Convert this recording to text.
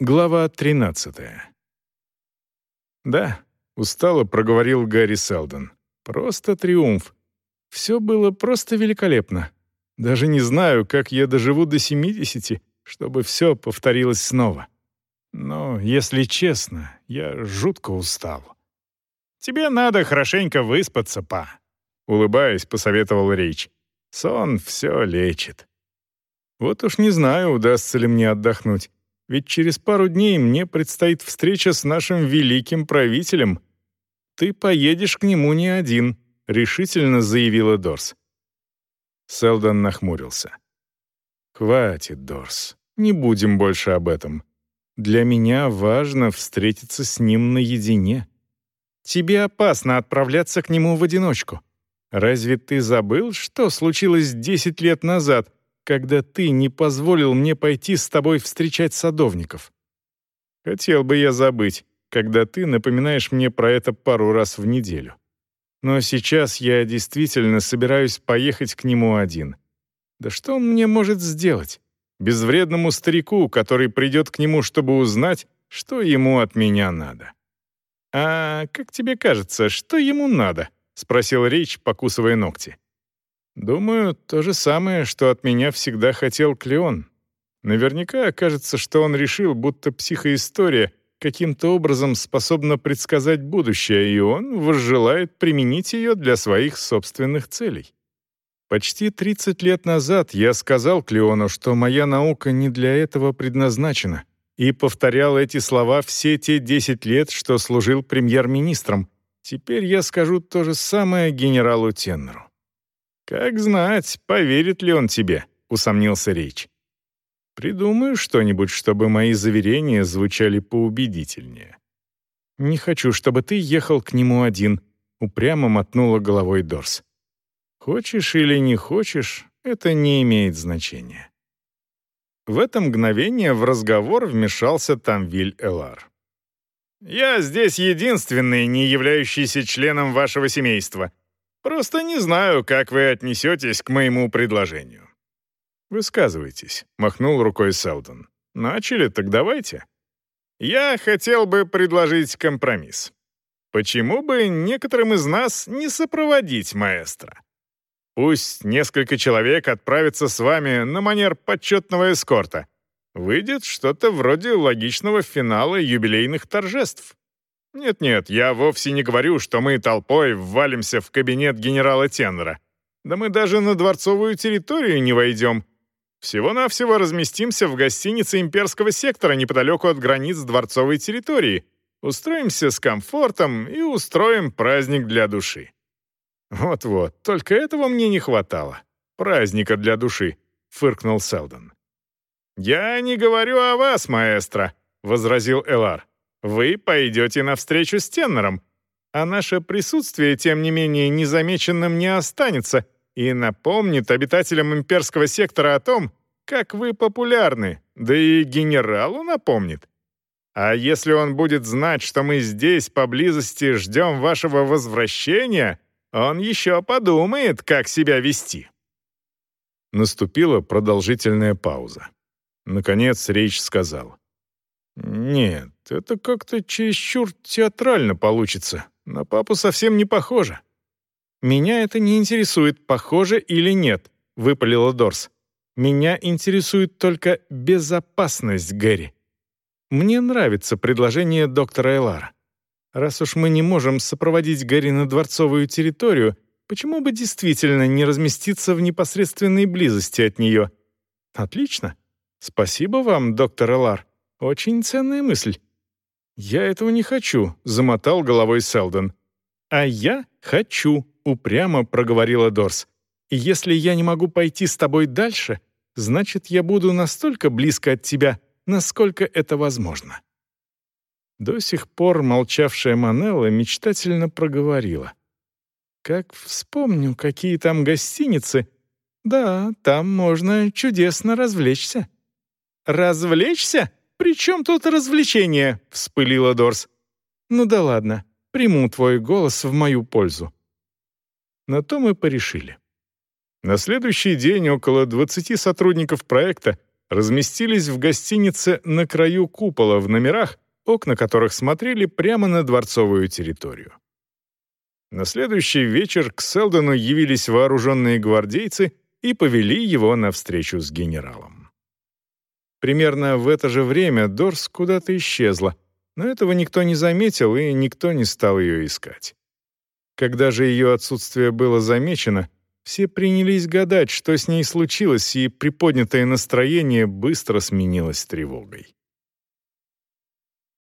Глава 13. Да, устало проговорил Гарри Селдон. Просто триумф. Все было просто великолепно. Даже не знаю, как я доживу до 70, чтобы все повторилось снова. Но, если честно, я жутко устал. «Тебе надо хорошенько выспаться, па», — улыбаясь, посоветовал Рейч. «Сон все лечит». Вот уж не знаю, удастся ли мне отдохнуть. Ведь через пару дней мне предстоит встреча с нашим великим правителем. Ты поедешь к нему не один, решительно заявила Дорс. Селдон нахмурился. Хватит, Дорс. Не будем больше об этом. Для меня важно встретиться с ним наедине. Тебе опасно отправляться к нему в одиночку. Разве ты забыл, что случилось десять лет назад, когда ты не позволил мне пойти с тобой встречать садовников. Хотел бы я забыть, когда ты напоминаешь мне про это пару раз в неделю. Но сейчас я действительно собираюсь поехать к нему один. Да что он мне может сделать? Безвредному старику, который придет к нему, чтобы узнать, что ему от меня надо. «А как тебе кажется, что ему надо?» — спросил Рич, покусывая ногти. Думаю, то же самое, что от меня всегда хотел Клеон. Наверняка окажется, что он решил, будто психоистория каким-то образом способна предсказать будущее, и он возжелает применить ее для своих собственных целей. Почти 30 лет назад я сказал Клеону, что моя наука не для этого предназначена, и повторял эти слова все те 10 лет, что служил премьер-министром. Теперь я скажу то же самое генералу Теннеру. «Как знать, поверит ли он тебе», — усомнился Рейч. «Придумаю что-нибудь, чтобы мои заверения звучали поубедительнее». «Не хочу, чтобы ты ехал к нему один», — упрямо мотнула головой Дорс. «Хочешь или не хочешь, это не имеет значения». В это мгновение в разговор вмешался Тамвиль Элар. «Я здесь единственный, не являющийся членом вашего семейства. Просто не знаю, как вы отнесетесь к моему предложению». «Высказывайтесь», — махнул рукой Селдон. «Начали, так давайте». «Я хотел бы предложить компромисс. Почему бы некоторым из нас не сопроводить маэстро? Пусть несколько человек отправятся с вами на манер почетного эскорта. Выйдет что-то вроде логичного финала юбилейных торжеств. Нет-нет, я вовсе не говорю, что мы толпой ввалимся в кабинет генерала Теннера. Да мы даже на дворцовую территорию не войдем. Всего-навсего разместимся в гостинице имперского сектора неподалеку от границ дворцовой территории, устроимся с комфортом и устроим праздник для души. Вот-вот, только этого мне не хватало. Праздника для души, фыркнул Селдон. Я не говорю о вас, маэстро, возразил Элар. Вы пойдете навстречу с Теннером, а наше присутствие, тем не менее, незамеченным не останется и напомнит обитателям имперского сектора о том, как вы популярны, да и генералу напомнит. А если он будет знать, что мы здесь, поблизости, ждем вашего возвращения, он еще подумает, как себя вести». Наступила продолжительная пауза. Наконец речь сказал. «Нет, это как-то чересчур театрально получится. На папу совсем не похоже». «Меня это не интересует, похоже или нет», — выпалила Дорс. «Меня интересует только безопасность Гэри. Мне нравится предложение доктора Элара. Раз уж мы не можем сопроводить Гэри на дворцовую территорию, почему бы действительно не разместиться в непосредственной близости от нее? Отлично. Спасибо вам, доктор Элар. Очень ценная мысль». «Я этого не хочу», — замотал головой Селдон. «А я хочу», — упрямо проговорила Дорс. «И если я не могу пойти с тобой дальше, значит, я буду настолько близко от тебя, насколько это возможно». До сих пор молчавшая Манелла мечтательно проговорила. «Как вспомню, какие там гостиницы. Да, там можно чудесно развлечься». «Развлечься?» «При чем тут развлечение?» — вспылила Дорс. «Ну да ладно, приму твой голос в мою пользу». На то мы порешили. На следующий день около 20 сотрудников проекта разместились в гостинице на краю купола в номерах, окна которых смотрели прямо на дворцовую территорию. На следующий вечер к Селдону явились вооруженные гвардейцы и повели его на встречу с генералом. Примерно в это же время Дорс куда-то исчезла, но этого никто не заметил и никто не стал ее искать. Когда же ее отсутствие было замечено, все принялись гадать, что с ней случилось, и приподнятое настроение быстро сменилось тревогой.